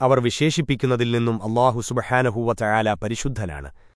അവർ വിശേഷിപ്പിക്കുന്നതിൽ നിന്നും അള്ളാഹു സുബഹാനഹൂവ ചായാല പരിശുദ്ധനാണ്.